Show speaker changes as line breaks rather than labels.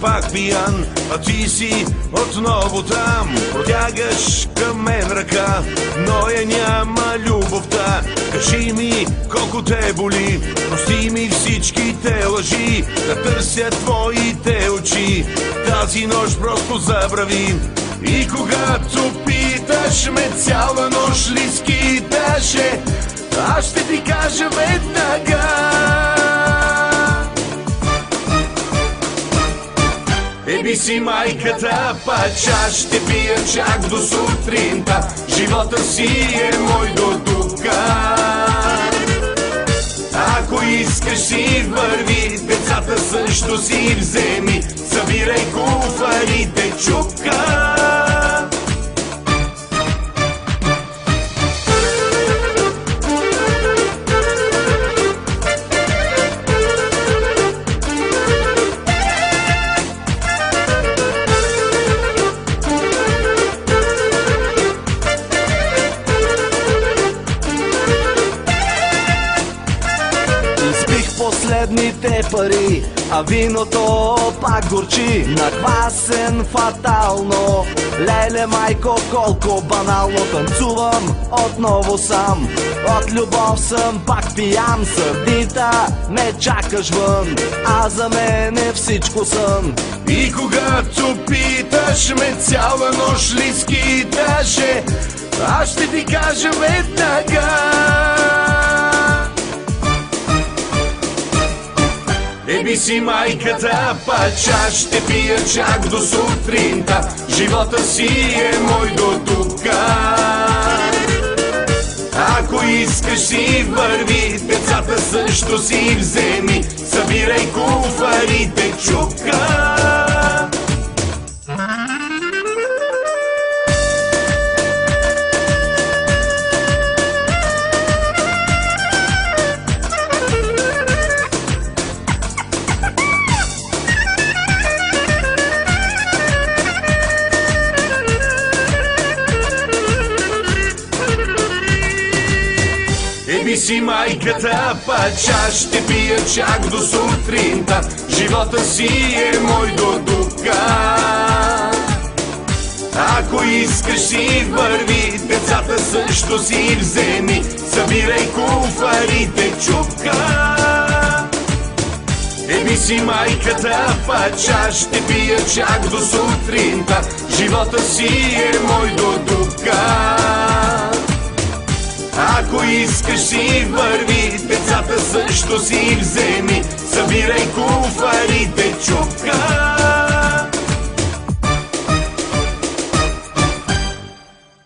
бях пиян, а ти си отново там. Протягаш към мен ръка, но я няма любовта. Кажи ми колко те боли, прости ми всичките лъжи, да търся твоите очи. Тази нощ просто забрави. И когато питаш ме цяла нощ ли скиташе, аз ще ти кажа Еби си майката, па чаш ще пия чак до сутринта. Живота си е мой до тук. Ако искаш си върви, децата също си вземи. Събирай куфарите чупка.
Последните пари, а виното пак горчи. Наквасен фатално. Леле майко, колко банално Танцувам отново сам. От любов съм пак пиян Сърдита ме чакаш вън. А за мен е всичко сън
И когато питаш ме цяла нощ ли скиташе, аз ще ти кажа веднага. Еби си майката, па чаш ще пия чак до сутринта. Живота си е мой до тук. Ако искаш си върви, децата също си вземи. Събирай куфарите чупка. Еби си майката, па чаш ще пия чак до сутринта. Живота си е мой до тук. Ако искаш си върви, децата също си вземи. Събирай куфарите чупка. Еби си майката, па чаш ще пия чак до сутринта. Живота си е мой до тук. Ако искаш си върви, децата също си вземи. Събирай куфарите